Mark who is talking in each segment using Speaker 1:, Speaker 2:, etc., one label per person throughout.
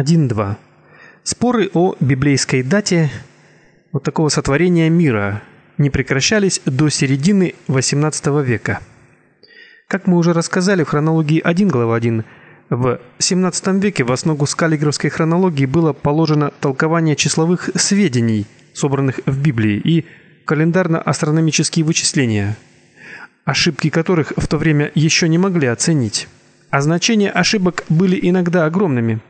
Speaker 1: 1.2. Споры о библейской дате вот такого сотворения мира не прекращались до середины XVIII века. Как мы уже рассказали в хронологии 1 глава 1, в XVII веке в основу скаллигеровской хронологии было положено толкование числовых сведений, собранных в Библии, и календарно-астрономические вычисления, ошибки которых в то время еще не могли оценить. А значения ошибок были иногда огромными.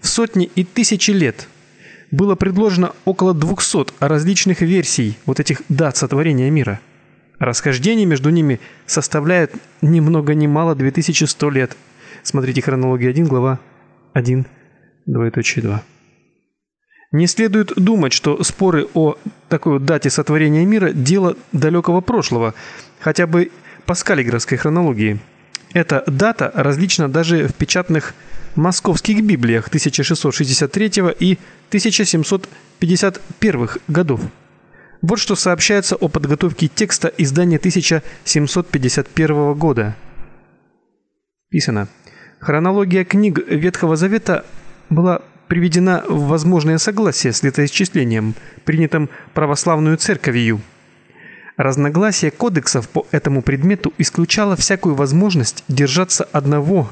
Speaker 1: В сотни и тысячи лет было предложено около 200 различных версий вот этих дат сотворения мира. Расхождение между ними составляет ни много ни мало 2100 лет. Смотрите хронология 1, глава 1, двоеточие 2. Не следует думать, что споры о такой вот дате сотворения мира дело далекого прошлого, хотя бы по скаллигеровской хронологии. Эта дата различна даже в печатных московских библиях 1663 и 1751 годов. Вот что сообщается о подготовке текста издания 1751 года. Писано: Хронология книг Ветхого Завета была приведена в возможное согласие с летоисчислением, принятым православную церковью. Разногласие кодексов по этому предмету исключало всякую возможность держаться одного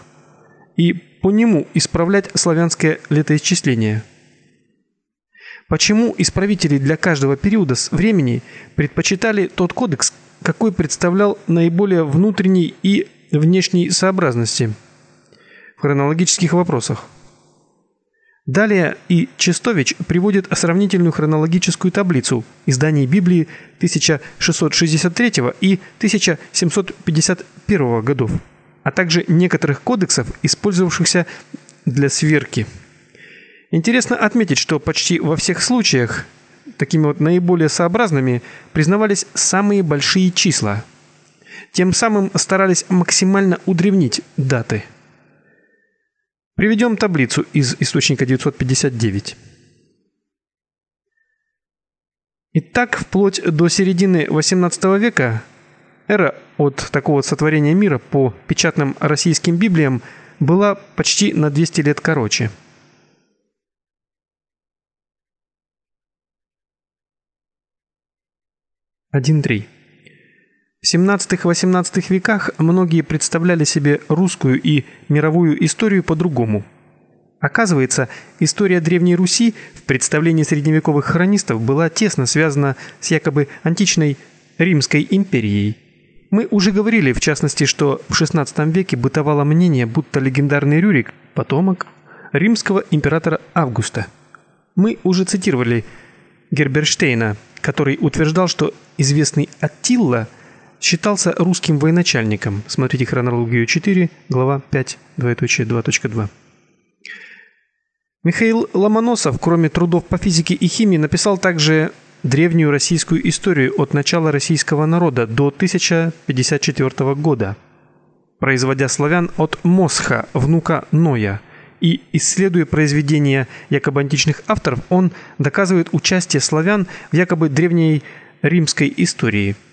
Speaker 1: и по нему исправлять славянское летоисчисление. Почему исправители для каждого периода времени предпочитали тот кодекс, какой представлял наиболее внутренней и внешней сообразности в хронологических вопросах? Далее и Чистович приводит сравнительную хронологическую таблицу изданий Библии 1663 и 1751 годов, а также некоторых кодексов, использовавшихся для сверки. Интересно отметить, что почти во всех случаях такими вот наиболее сообразными признавались самые большие числа. Тем самым старались максимально удревнить даты. Приведем таблицу из источника 959. Итак, вплоть до середины XVIII века эра от такого сотворения мира по печатным российским библиям была почти на 200 лет короче. Один три. В 17-18 веках многие представляли себе русскую и мировую историю по-другому. Оказывается, история Древней Руси в представлении средневековых хронистов была тесно связана с якобы античной Римской империей. Мы уже говорили, в частности, что в XVI веке бытовало мнение, будто легендарный Рюрик – потомок римского императора Августа. Мы уже цитировали Герберштейна, который утверждал, что известный Аттилла – считался русским военачальником. Смотрите хронологию 4, глава 5, двоеточие 2.2. Михаил Ломоносов, кроме трудов по физике и химии, написал также древнюю российскую историю от начала российского народа до 1054 года, производя славян от Мосха, внука Ноя. И исследуя произведения якобы античных авторов, он доказывает участие славян в якобы древней римской истории –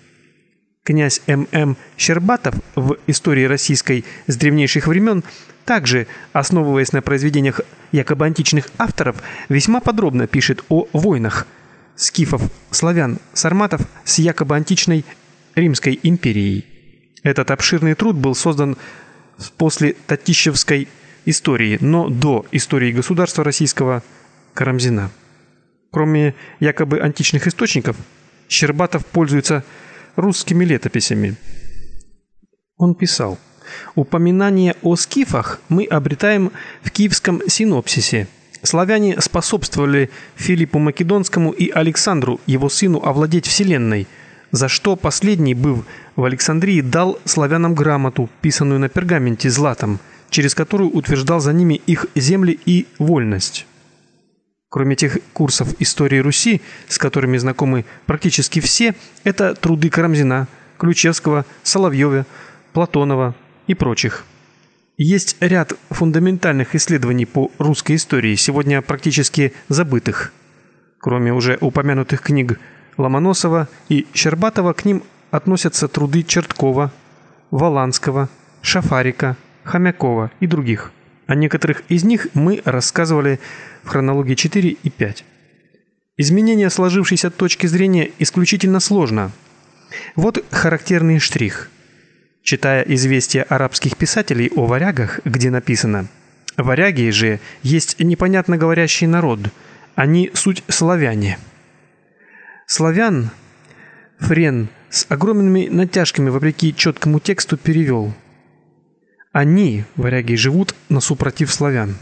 Speaker 1: Князь М.М. Щербатов в истории российской с древнейших времен, также основываясь на произведениях якобы античных авторов, весьма подробно пишет о войнах скифов, славян, сарматов с якобы античной Римской империей. Этот обширный труд был создан после Татищевской истории, но до истории государства российского Карамзина. Кроме якобы античных источников, Щербатов пользуется русскими летописями. Он писал: Упоминание о скифах мы обретаем в киевском синопсисе. Славяне способствовали Филиппу Македонскому и Александру, его сыну, овладеть вселенной, за что последний, быв в Александрии, дал славянам грамоту, писанную на пергаменте златом, через которую утверждал за ними их земли и вольность. Кроме тех курсов истории Руси, с которыми знакомы практически все, это труды Карамзина, Ключевского, Соловьева, Платонова и прочих. Есть ряд фундаментальных исследований по русской истории, сегодня практически забытых. Кроме уже упомянутых книг Ломоносова и Щербатова, к ним относятся труды Черткова, Воланского, Шафарика, Хомякова и других. О некоторых из них мы рассказывали в хронологии 4 и 5. Изменение сложившейся точки зрения исключительно сложно. Вот характерный штрих. Читая известия арабских писателей о варягах, где написано «Варяги же есть непонятно говорящий народ, они суть славяне». Славян Френ с огромными натяжками вопреки четкому тексту перевел. Они, варяги, живут на супротив славян.